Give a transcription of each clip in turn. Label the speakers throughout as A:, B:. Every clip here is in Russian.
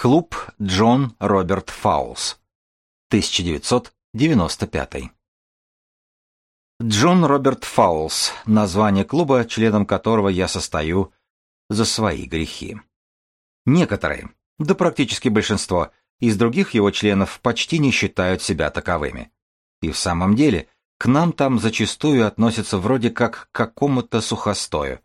A: Клуб Джон Роберт Фаулс. 1995. Джон Роберт Фаулс – название клуба, членом которого я состою за свои грехи. Некоторые, да практически большинство, из других его членов почти не считают себя таковыми. И в самом деле, к нам там зачастую относятся вроде как к какому-то сухостою.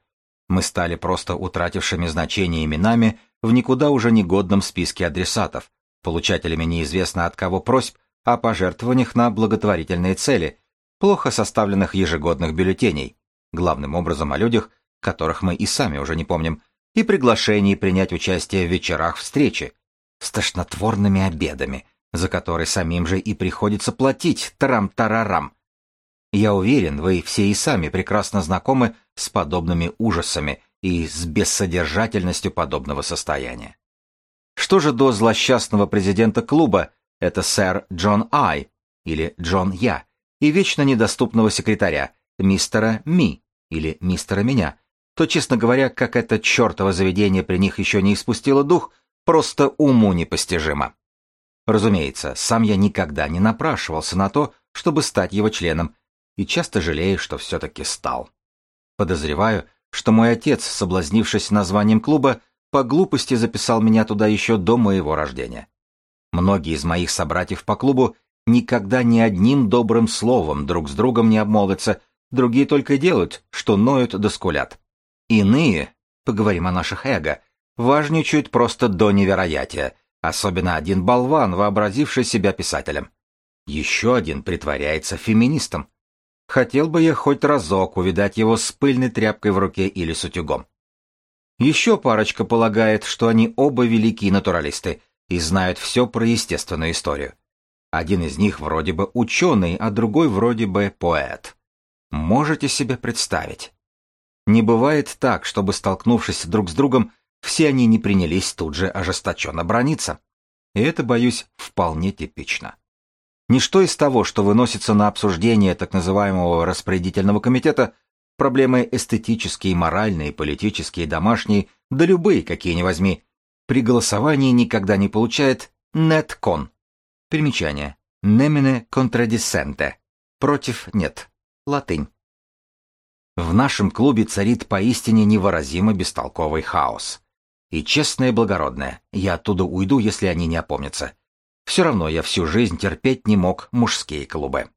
A: Мы стали просто утратившими значение именами – в никуда уже негодном списке адресатов, получателями неизвестно от кого просьб о пожертвованиях на благотворительные цели, плохо составленных ежегодных бюллетеней, главным образом о людях, которых мы и сами уже не помним, и приглашений принять участие в вечерах встречи, с тошнотворными обедами, за которые самим же и приходится платить трам-тарарам. Я уверен, вы все и сами прекрасно знакомы с подобными ужасами и с бессодержательностью подобного состояния. Что же до злосчастного президента клуба, это сэр Джон Ай, или Джон Я, и вечно недоступного секретаря, мистера Ми, или мистера Меня, то, честно говоря, как это чертово заведение при них еще не испустило дух, просто уму непостижимо. Разумеется, сам я никогда не напрашивался на то, чтобы стать его членом, и часто жалею, что все-таки стал. Подозреваю, что мой отец, соблазнившись названием клуба, по глупости записал меня туда еще до моего рождения. Многие из моих собратьев по клубу никогда ни одним добрым словом друг с другом не обмолвятся, другие только делают, что ноют да скулят. Иные, поговорим о наших эго, важничают просто до невероятия, особенно один болван, вообразивший себя писателем. Еще один притворяется феминистом. Хотел бы я хоть разок увидать его с пыльной тряпкой в руке или с утюгом. Еще парочка полагает, что они оба великие натуралисты и знают все про естественную историю. Один из них вроде бы ученый, а другой вроде бы поэт. Можете себе представить? Не бывает так, чтобы, столкнувшись друг с другом, все они не принялись тут же ожесточенно брониться. И это, боюсь, вполне типично. Ничто из того, что выносится на обсуждение так называемого распорядительного комитета, проблемы эстетические, моральные, политические, домашние, да любые, какие ни возьми, при голосовании никогда не получает неткон. Примечание. Немине contradicente. Против нет. Латынь. В нашем клубе царит поистине невыразимо бестолковый хаос. И честное и благородное, я оттуда уйду, если они не опомнятся. Все равно я всю жизнь терпеть не мог мужские клубы.